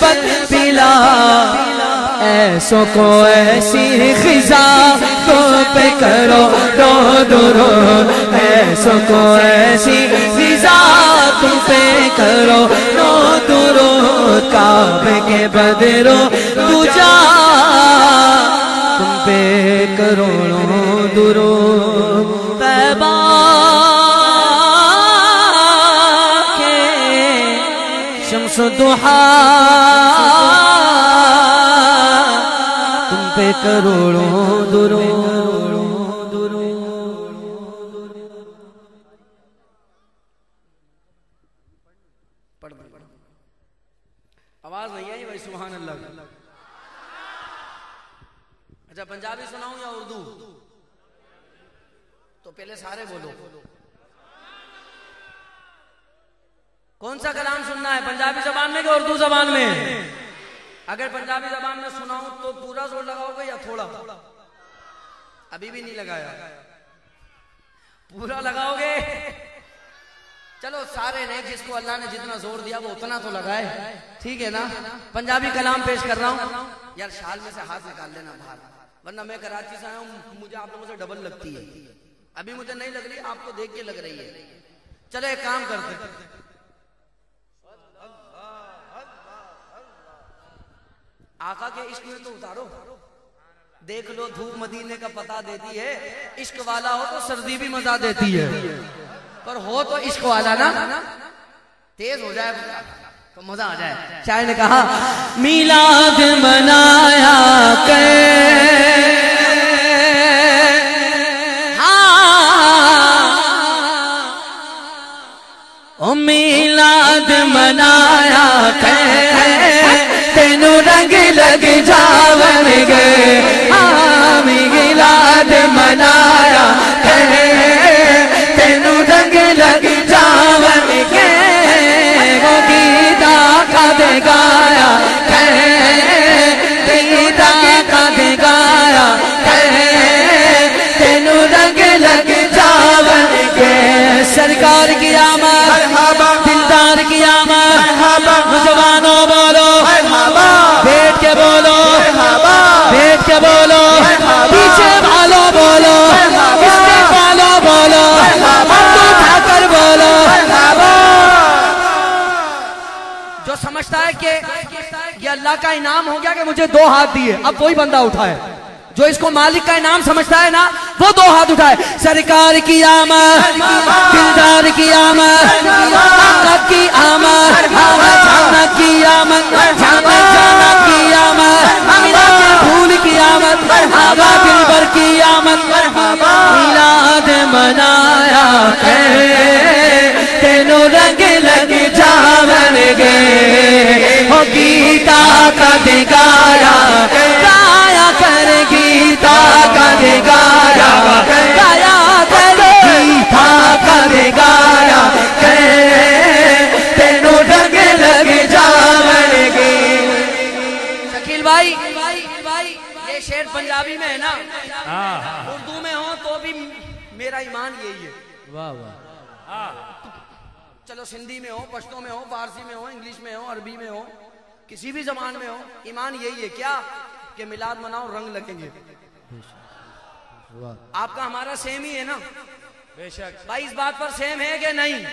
بد پلا ایسوں کو ایسی خزا تو پہ کرو رو درود ایسوں کو ایسی خزا تم پہ کرو رو درود کعبے کے بدرو تجا تم پہ کروڑوں درود طیبہ کے شمس دحا تم پہ کروڑوں درود آواز نہیں آئی بھائی، سبحان اللہ۔ اچھا پنجابی سناؤں یا اردو؟ تو پہلے سارے بولو۔ کون سا کلام سننا ہے؟ پنجابی زبان میں کہ اردو زبان میں؟ اگر پنجابی زبان میں سناؤں تو پورا زور لگاؤ گے یا تھوڑا؟ ابھی بھی نہیں لگایا۔ پورا لگاؤ گے؟ چلو سارے نے جس کو اللہ نے جتنا زور دیا وہ اتنا تو لگائے۔ ٹھیک ہے نا؟ پنجابی کلام پیش کر رہا ہوں۔ یار شال میں سے ہاتھ نکال لینا باہر۔ ورنہ میں کراچی سے آیا ہوں، مجھے آپ لوگوں سے ڈبل لگتی ہے۔ ابھی مجھے نہیں لگ رہی، آپ کو دیکھ کے لگ رہی ہے۔ چلو ایک کام کرتے آقا کے عشق میں تو اتارو۔ دیکھ لو، دھوپ مدینے کا پتا دیتی ہے، عشق والا ہو تو سردی بھی مزہ دیتی ہے۔ پر ہو تو عشق والا نا، تیز ہو جائے۔ تو مزہ آ جائے۔ شاعر نے کہا، میلاد منایا کر۔ ہاں، میلاد منایا تینو رنگ لگ جاون سمجھتا ہے کہ یہ اللہ کا انعام ہو گیا کہ مجھے دو ہاتھ دیے۔ اب وہی بندہ اٹھائے۔ جو اس کو مالک کا انعام سمجھتا ہے نا، وہ دو ہاتھ اٹھائے۔ سرکار کی آمد دلدار کی آمد، طاقت کی آمد جانت کی آمد جانت جانت کی آمد آمد مرحبا دلبر کی آمد میلاد منایا تینو رنگ لگ جاون گے۔ ہو گیتا کا دگایا گایا کر گیتا کا دگایا پنجابی میں ہے نا؟ اردو میں ہو تو بھی میرا ایمان یہی ہے۔ چلو سندھی میں ہو پشتوں میں ہو فارسی میں ہو انگلش میں ہو عربی میں ہو کسی بھی زبان میں ہو ایمان یہی ہے۔ کیا؟ کہ میلاد مناؤ رنگ لگیں گے۔ آپ کا ہمارا سیم ہی ہے نا؟ بھائی اس بات پر سیم ہے کہ نہیں؟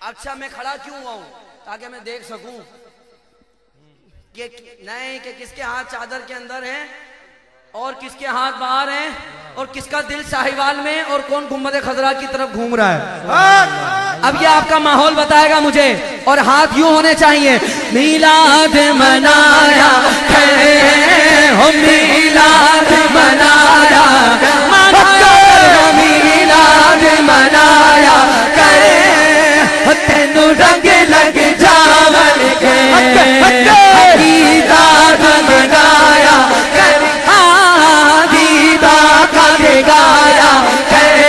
اچھا میں کھڑا کیوں ہوا ہوں؟ تاکہ میں دیکھ سکوں کہ نہیں کہ کس کے ہاتھ چادر کے اندر ہیں اور کس کے ہاتھ باہر ہیں اور کس کا دل ساہیوال میں اور کون گمبد خضرا کی طرف گھوم رہا ہے؟ اب یہ آپ کا ماحول بتائے گا مجھے اور ہاتھ یوں ہونے چاہیے۔ میلاد منایا میلاد منایا۔ میلاد منایا رنگ لگ جاون گایا ہے۔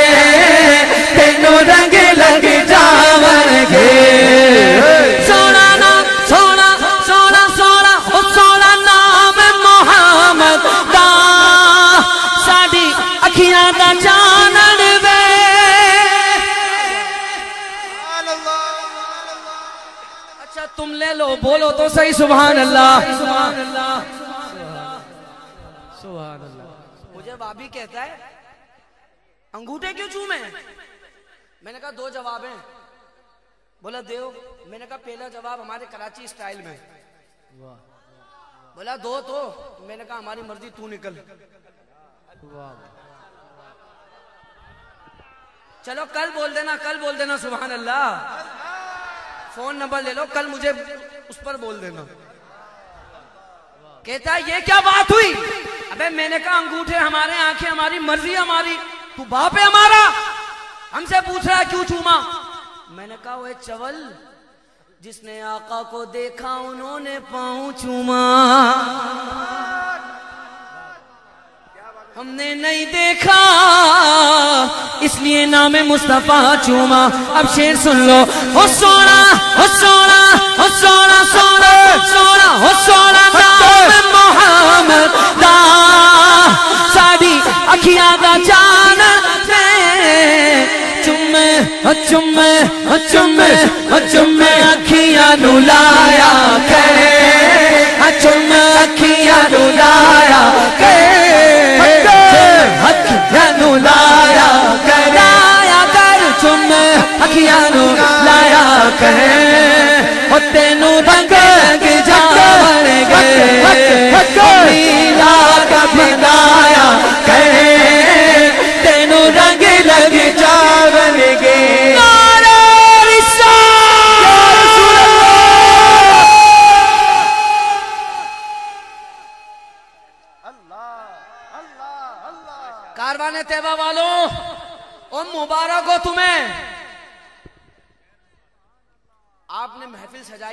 تینوں رنگ لگ جاون گے۔ سونا نام سونا سونا سونا، او نام محمد دا۔ ساڈی اکھیاں دا چانن وے۔ اچھا تم لے لو، بولو تو صحیح، سبحان اللہ۔ سبحان اللہ۔ سبحان اللہ۔ مجھے بابی کہتا ہے انگوٹھے کیوں چومے؟ میں نے کہا دو جواب ہیں۔ بولا دیو، میں نے کہا پہلا جواب ہمارے کراچی سٹائل میں۔ بولا دو تو، میں نے کہا ہماری مرضی تو نکل۔ چلو کل بول دینا، کل بول دینا، سبحان اللہ۔ فون نمبر لے لو، کل مجھے اس پر بول دینا۔ کہتا ہے، یہ کیا بات ہوئی؟ ابے میں نے کہا انگوٹھے ہمارے آنکھیں، ہماری مرضی ہماری۔ تو باپ ہے ہمارا۔ ہم سے پوچھ رہا ہے کیوں چوما؟ میں نے کہا وہ چول، جس نے آقا کو دیکھا انہوں نے پاؤں چوما۔ ہم نے نہیں دیکھا، اس لیے نام مصطفیٰ چوما۔ اب شیر سن لو۔ ہو سونا ہو سونا ہو سونا سونا سونا، ہو سونا، نام محمد دا ساڑی دا چان چمے چمے چمے چمے اکھیاں نو لایا کرے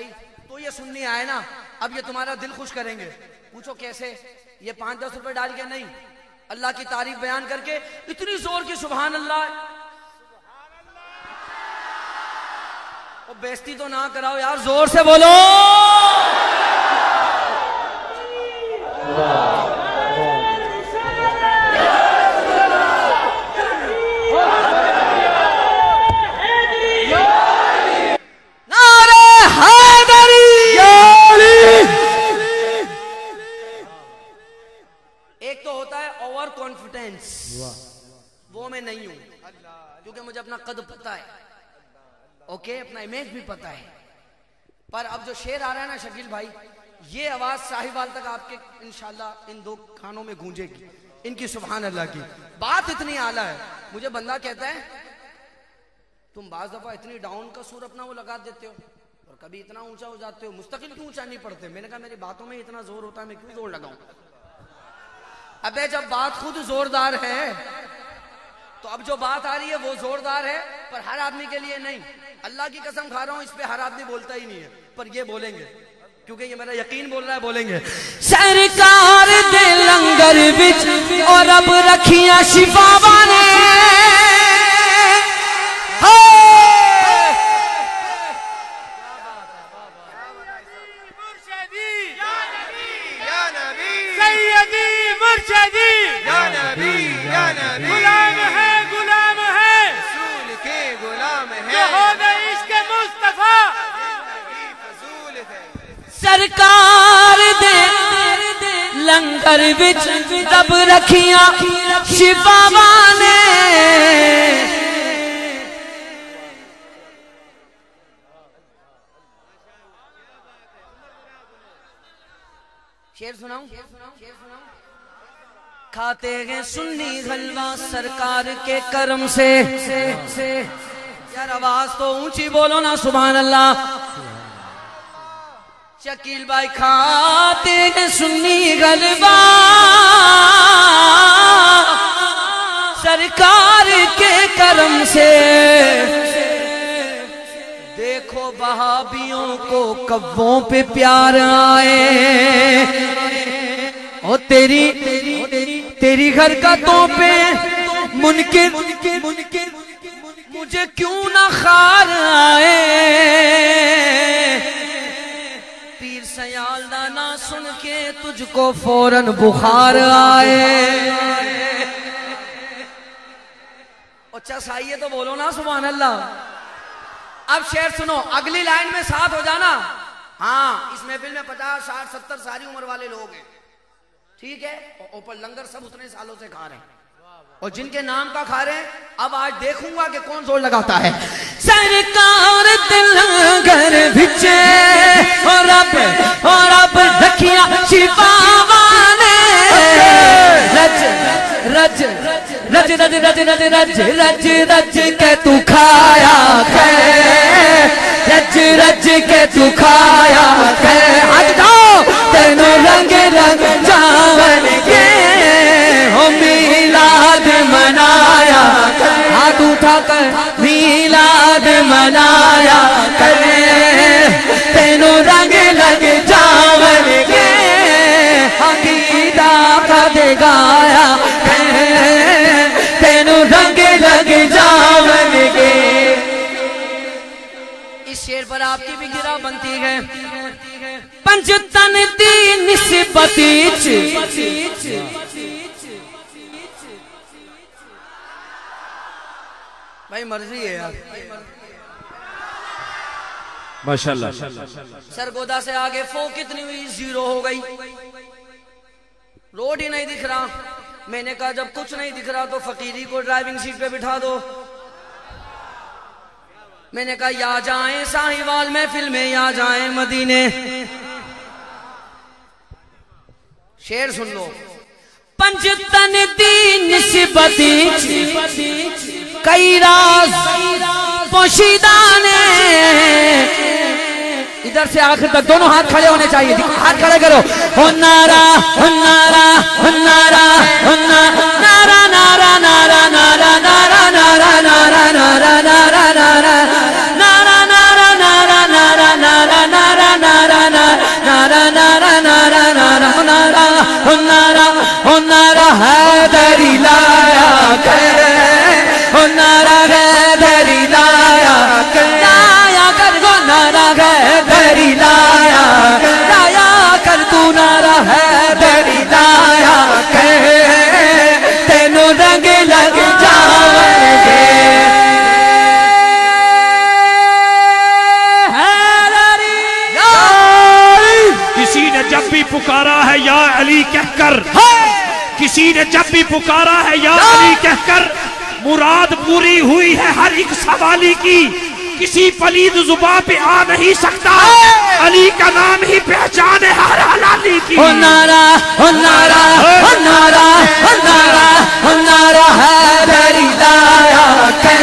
آئی تو یہ سننی آئے نا، اب یہ تمہارا دل خوش کریں گے۔ پوچھو کیسے؟ یہ پانچ دس روپے ڈال کے نہیں۔ اللہ کی تعریف بیان کر کے اتنی زور کی سبحان اللہ۔ او بیستی تو نہ کراؤ یار، زور سے بولو نعرہ حیدری ایک تو ہوتا ہے اوور کانفیڈنس وہ میں نہیں ہوں۔ کیونکہ مجھے اپنا قد پتا ہے۔ اوکے اپنا امیج بھی پتا ہے۔ پر اب جو شیر آ رہا ہے نا شکیل بھائی، یہ آواز صاحبال تک آپ کے انشاءاللہ ان دو کھانوں میں گونجے گی۔ ان کی سبحان اللہ کی۔ بات اتنی اعلیٰ ہے۔ مجھے بندہ کہتا ہے، تم بعض دفعہ اتنی ڈاؤن کا سور اپنا وہ لگا دیتے ہو اور کبھی اتنا اونچا ہو جاتے ہو۔ مستقل کیوں اونچا نہیں پڑتے میں نے کہا، میری باتوں میں اتنا زور ہوتا ہے، میں کیوں زور لگاؤں؟ ابے جب بات خود زوردار ہے تو اب جو بات آ رہی ہے وہ زوردار ہے، پر ہر آدمی کے لیے نہیں۔ اللہ کی قسم کھا رہا ہوں، اس پہ ہر آدمی بولتا ہی نہیں ہے، پر یہ بولیں گے۔ کیونکہ یہ میرا یقین بول رہا ہے، بولیں گے۔ سرکار دے لنگر بچ اور اب رکھیاں شفا کھاتے ہیں سنی غلوہ سرکار کے کرم سے۔ یار آواز تو اونچی بولو نا، سبحان اللہ۔ شکیل بھائی کھاتے ہیں سنی غلبہ سرکار کے کرم سے۔ دیکھو بہابیوں کو کبوں پہ پیار آئے۔ او تیری تیری گھر کا تو پہ منکر، مجھے کیوں نہ خار آئے؟ پیر سیالدہ نہ سن کے تجھ کو فوراً بخار آئے۔ اچھا سائی ہے تو بولو نا، سبحان اللہ۔ اب شعر سنو، اگلی لائن میں ساتھ ہو جانا۔ ہاں اس محفل میں پچاس، ساٹھ، ستر ساری عمر والے لوگ ہیں۔ ٹھیک ہے؟ اوپر لنگر سب اتنے سالوں سے کھا رہے ہیں۔ اور جن کے نام کا کھا رہے ہیں، اب آج دیکھوں گا کہ کون زور لگاتا ہے۔ سرکار دل گھر بچے اور اب اور اب رکھیا شفا والے۔ رج رج رج رج رج رج رج رج رج کے تو کھایا ہے رج رج کے تو کھایا ہے کر میلاد منایا کرے تینوں رنگ لگ جاون کے عقیدہ کا دے گایا کرے رنگ لگ جاون کے اس شیر پر آپ کی بھی گرا بنتی ہے۔ پنجتن دی نسبتی بھائی مرضی ہے یار۔ ماشاءاللہ۔ سرگودا سے آگے فو کتنی ہوئی؟ زیرو ہو گئی۔ روڈ ہی نہیں دکھ رہا۔ میں نے کہا جب کچھ نہیں دکھ رہا تو فقیری کو ڈرائیونگ سیٹ پہ بٹھا دو۔ میں نے کہا یا جائیں ساہیوال محفل میں یا جائیں مدینے۔ شیر سن لو۔ پنجتن دی نسبتی کئی راز پوشیدانے ادھر سے آخر تک دونوں ہاتھ کھڑے ہونے چاہیے۔ ہاتھ کھڑے کرو۔ ہو نارا ہو نارا ہو نارا ہو نارا نارا نارا نارا کسی نے جب بھی پکارا ہے یا علی کہہ کر مراد پوری ہوئی ہے ہر ایک سوالی کی کسی پلید زباں پہ آ نہیں سکتا۔ علی کا نام ہی پہچان ہے ہر حلالی کی۔ ہو نارا ہو نارا ہو نارا ہو نارا ہو نارا حیدری لایا کر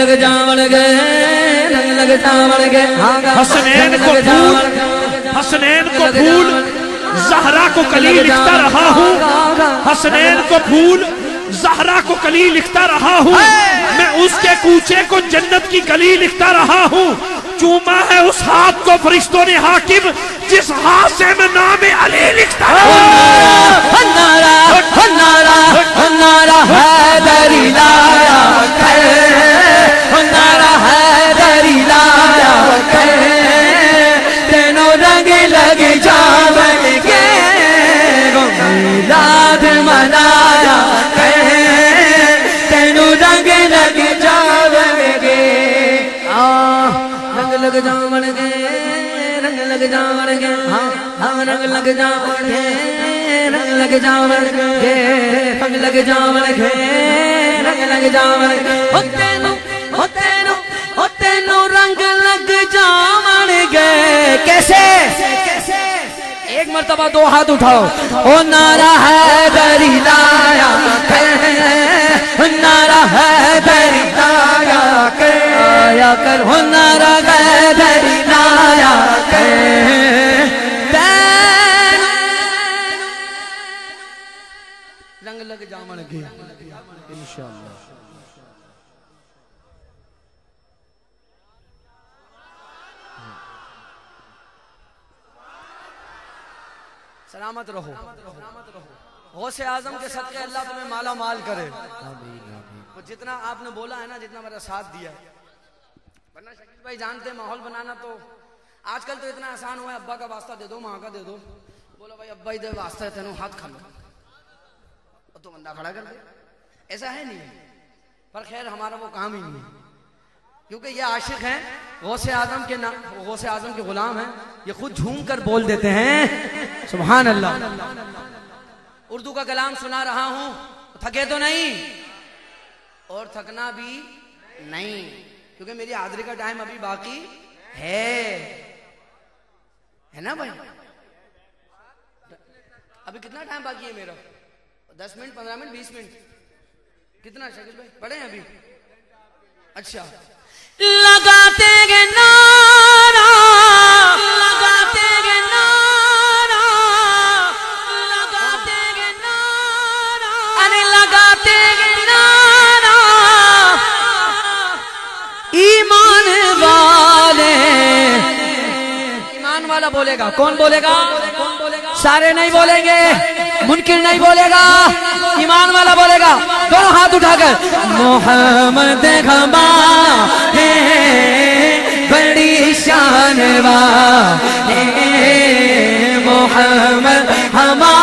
لگ جاون گے رنگ لگ جاون گے حسنین کو بھول۔ حسنین کو بھول زہرا کو کلی لکھتا رہا ہوں حسنین کو بھول زہرا کو کلی لکھتا رہا ہوں میں اس کے کوچے کو جنت کی گلی لکھتا رہا ہوں چوما ہے اس ہاتھ کو فرشتوں نے حاکم جس ہاتھ سے میں نام علی لکھتا ہوں ہنارا ہنارا ہنارا حیدری لایا لگ جاون گے رنگ لگ جاون گے رنگ لگ جاون گے رنگ لگ جاون گے او او او رنگ لگ جاون گے کیسے ایک مرتبہ دو ہاتھ اٹھاؤ او نارا ہے دری لایا کر نارا ہے دری لایا کر آیا کر ہو نارا رنگ لگ جامن گے سلامت رہو۔ غوث اعظم کے صدقے اللہ تمہیں مالا مال کرے۔ جتنا آپ نے بولا ہے نا، جتنا میرا ساتھ دیا۔ ہے۔ ورنہ شکیل بھائی جانتے ہیں، ماحول بنانا تو آج کل تو اتنا آسان ہوا ہے۔ ابا کا واسطہ دے دو، ماں کا دے دو۔ بولو بھائی، ابا ادھر واسطہ ہے تینوں ہاتھ کھا لو تو بندہ کھڑا کر دے۔ ایسا ہے نہیں۔ پر خیر ہمارا وہ کام ہی نہیں کیونکہ یہ عاشق ہیں، غوث اعظم کے غوث اعظم کے غلام ہیں۔ یہ خود جھوم کر بول دیتے ہیں۔ سبحان اللہ۔ اردو کا کلام سنا رہا ہوں۔ تھکے تو نہیں۔ اور تھکنا بھی نہیں۔ کیونکہ میری حاضری کا ٹائم ابھی باقی ہے۔ ہے نا بھائی؟ ابھی کتنا ٹائم باقی ہے میرا؟ دس منٹ پندرہ منٹ بیس منٹ۔ کتنا شکل بھائی؟ پڑھے ہیں ابھی۔ اچھا۔ لگاتے گے نارا لگاتے گے نارا لگاتے گے نارا ارے لگاتے گے نارا ایمان والے۔ ایمان والا بولے گا۔ کون بولے گا؟ سارے نہیں بولیں گے۔ منکر نہیں بولے گا، ایمان والا بولے گا۔ دونوں ہاتھ اٹھا کر۔ محمد گھما ہے، بڑی شان ہے۔ محمد ہما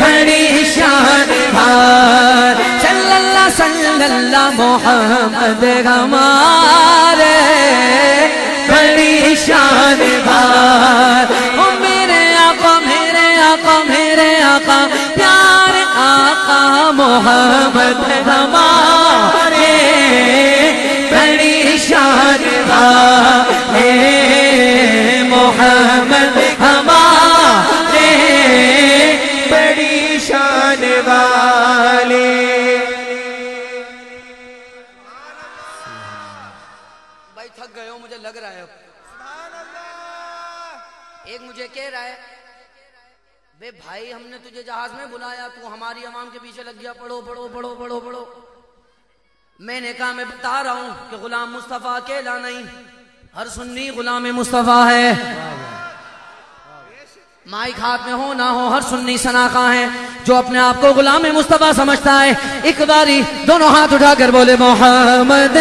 بڑی شان صلی اللہ صلی اللہ، محمد ہمارے محمد ہمارے بڑی شان ہے۔ بے بھائی، ہم نے تجھے جہاز میں بلایا، تو ہماری عوام کے پیچھے لگ گیا، پڑھو پڑھو پڑھو پڑھو پڑھو۔ میں نے کہا، میں بتا رہا ہوں کہ غلام مصطفیٰ اکیلا نہیں، ہر سنی غلام مصطفیٰ ہے۔ مائک ہاتھ میں ہو نہ ہو، ہر سنی سناخا ہے، جو اپنے آپ کو غلام مصطفیٰ سمجھتا ہے۔ ایک باری دونوں ہاتھ اٹھا کر بولے، محمد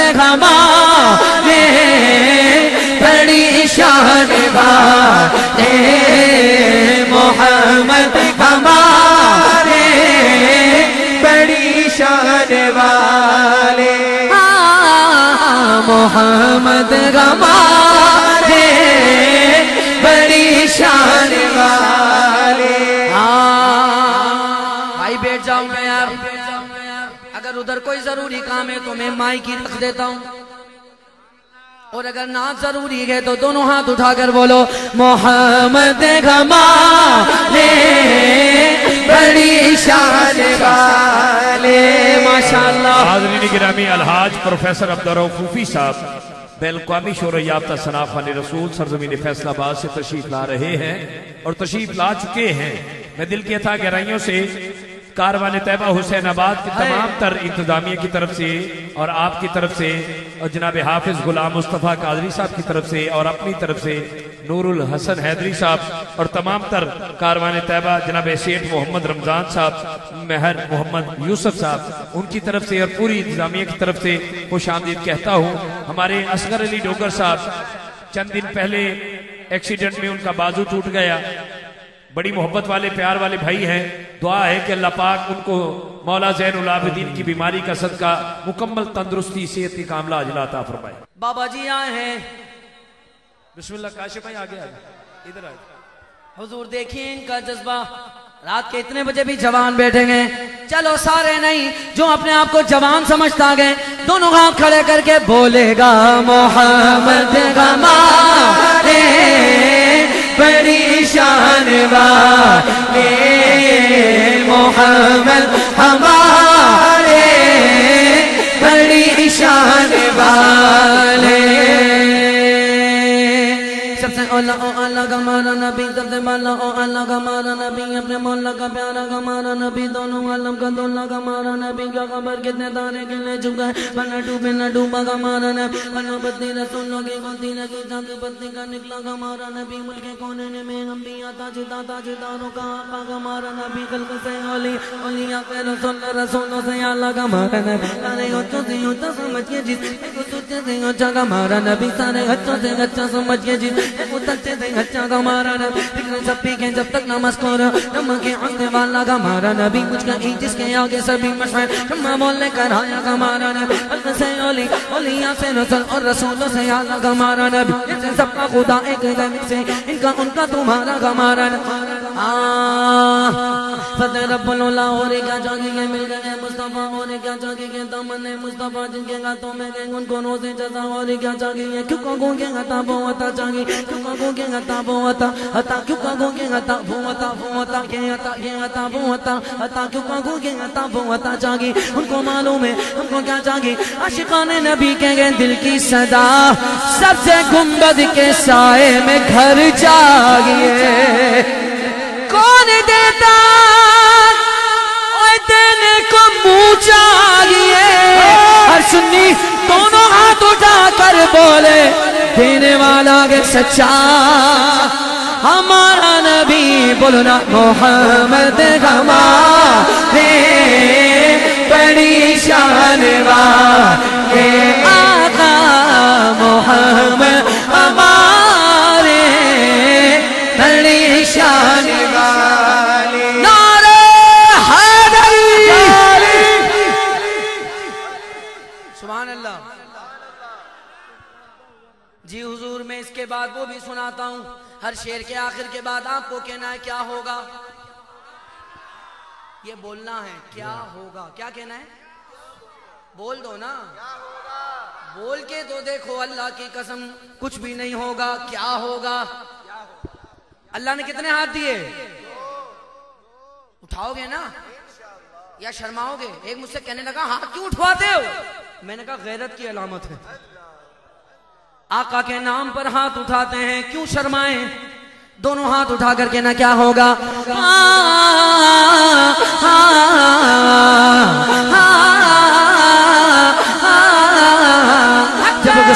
بڑی شان والے ہاں، محمد غما بڑی شان والے۔ محمد غما بڑی شان والے۔ بھائی بیٹھ جاؤں میں یار۔ اگر ادھر کوئی ضروری کام ہے تو میں مائی کی رکھ دیتا ہوں۔ اور اگر نعت ضروری ہے تو دونوں ہاتھ اٹھا کر بولو، محمد غما بڑی شان والے، ماشاءاللہ۔ حاضرین گرامی، الحاج پروفیسر عبدالرؤف خوفی صاحب بین الاقوامی شور یافتہ صنافان رسول سرزمین فیصل آباد سے تشریف لا رہے ہیں اور تشریف لا چکے ہیں۔ میں دل کی تھا گہرائیوں سے کاروان طیبہ حسین آباد کی تمام تر انتظامیہ کی طرف سے اور آپ کی طرف سے اور جناب حافظ غلام مصطفیٰ قادری صاحب کی طرف سے اور اپنی طرف سے نور الحسن حیدری صاحب اور تمام تر کاروان طیبہ جناب سیٹ محمد رمضان صاحب مہر محمد یوسف صاحب ان کی طرف سے اور پوری انتظامیہ کی طرف سے خوش آمدید کہتا ہوں ہمارے اصغر علی ڈوگر صاحب چند دن پہلے ایکسیڈنٹ میں ان کا بازو ٹوٹ گیا۔ بڑی محبت والے پیار والے بھائی ہیں۔ دعا ہے کہ اللہ پاک ان کو مولا زین العابدین کی بیماری کا صدقہ مکمل تندرستی صحت کی کاملہ اجلا عطا فرمائے۔ بابا جی آئے ہیں۔ بسم اللہ کاشف بھائی آگے آگے ادھر آئے۔ حضور دیکھیے ان کا جذبہ۔ رات کے اتنے بجے بھی جوان بیٹھیں گے۔ چلو سارے نہیں جو اپنے آپ کو جوان سمجھتا گئے دونوں ہاتھ کھڑے کر کے بولے گا محمد غما بڑی شان والے محمد ہمارے بڑی شان والے سب سے اولا او اللہ کا ہمارا نبی، سب سے بالا او اللہ کا ہمارا نبی، اپنے مولا کا پیارا کا ہمارا نبی، دونوں عالم کا دولا کا ہمارا نبی، کیا خبر؟ کتنے تارے کے لے چکا ہے بنا ڈوبے نہ ڈوبا کا ہمارا نبی بنا بدی رسولوں کی بندی لگی جاتی بدی کا نکلا کا ہمارا نبی، ملک کونے نے میں انبیاء تاج داتا جداروں کا آقا کا ہمارا نبی خلق سے اولی اولیاء کے رسول رسولوں سے اللہ کا ہمارا نبی۔ سارے ہتھوں سے ہوتا سمجھ کے جس کو سوچے سے اچھا کا ہمارا نبی، سارے ہتھوں سے اچھا سمجھ کے جس کو تچے سے اچھا کا ہمارا نبی فکر سب پی کے جب تک نماز کو نمک کے عزم والا کا ہمارا نبی کچھ کا ایک جس کے آگے سبھی مشہور شمع بولنے کر آیا کا ہمارا نبی خلق سے اولی اولیاء سے رسول اور رسولوں سے اللہ کا ہمارا نبی جیسے سب کا خدا ایک زمین سے ان کا ان کا تمہارا کا ہمارا نبی آہ فتح رب اللہ اور کیا چاہیے کہ مل گئے مصطفیٰ اور کیا چاہیے کہ دامن مصطفیٰ جن کے گاتوں میں گئے ان کو روزے جزا اور کیا چاہیے کیوں کو گوں گے گتا وہ عطا چاہیے کیوں کو گوں گے گتا وہ عطا عطا کیوں کو گوں گے گتا وہ عطا وہ عطا یہ عطا یہ عطا وہ عطا عطا کیوں کو گوں گے گتا وہ عطا چاہیے ان کو معلوم ہے ہم کو کیا چاہیے عاشقان نبی کہیں گے دل کی صدا سب سے گنبد کے سائے میں گھر چاہیے کون دیتا دینے کو منہ چاہیے ہر سنی دونوں ہاتھ اٹھا کر بولے، دینے والا کے سچا۔ ہمارا نبی بولنا، محمد ہمارے، بڑی شان ہر شیر کے آخر کے بعد آپ کو کہنا ہے کیا ہوگا؟ یہ بولنا ہے کیا ہوگا؟ کیا کہنا ہے؟ بول دو نا۔ بول کے تو دیکھو اللہ کی قسم کچھ بھی نہیں ہوگا کیا ہوگا؟ اللہ نے کتنے ہاتھ دیے؟ اٹھاؤ گے نا؟ یا شرماؤ گے؟ ایک مجھ سے کہنے لگا ہاتھ کیوں اٹھواتے ہو؟ میں نے کہا غیرت کی علامت ہے۔ آقا کے نام پر ہاتھ اٹھاتے ہیں کیوں شرمائیں دونوں ہاتھ اٹھا کر کے نا کیا ہوگا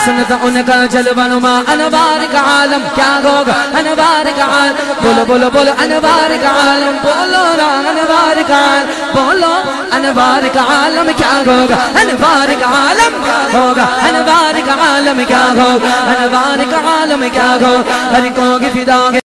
سنت ان کا جلوہ نما انوار کا عالم کیا ہوگا؟ انوار کا عالم، بولو بولو بولو، انوار کا عالم، بولو را، انوار کا عالم، بولو، انوار کا عالم کیا ہوگا؟ انوار کا عالم کیا ہوگا؟ انوار کا عالم کیا ہوگا؟ انوار کا عالم کیا ہوگا؟ ہر کو کی فدا